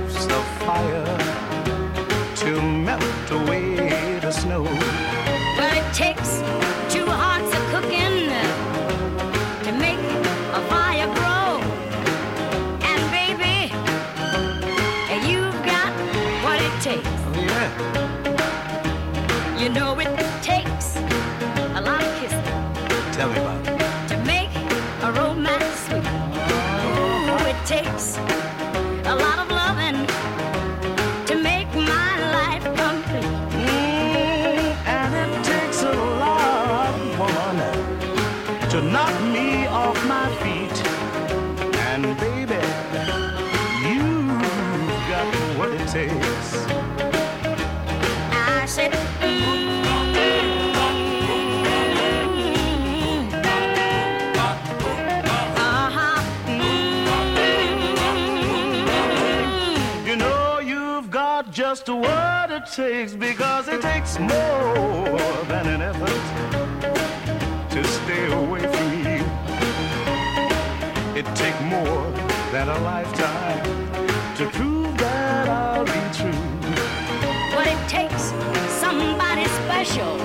of fire to melt away the snow. Well, it takes two hearts of cooking to make a fire grow. And baby, you've got what it takes. Oh, yeah. You know it takes a lot of kissing Tell me about it. to make a romance sweet. Ooh, it takes takes. I said, mm, uh-huh. You know you've got just what it takes because it takes more than an effort to stay away from you. It takes more than a lifetime to prove that I'll be true. What it takes, somebody special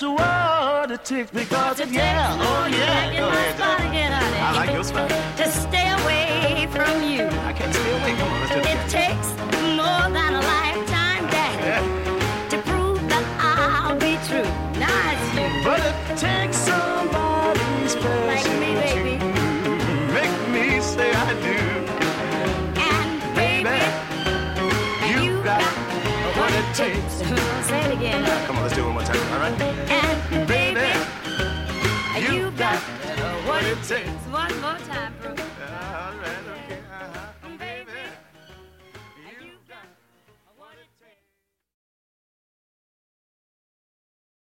got just it takes because it, yeah, oh yeah. Go ahead. I like your spot. To stay away from you. I can't stay away. Come on, let's do it. It takes more than a lifetime, Daddy, to prove that I'll be true. Now it's you. But it takes somebody special Like me, baby. make me say I do. And baby, You got what it takes. It. Come on, let's do it one more time. All right. And baby, you got what it takes. one more time, bro.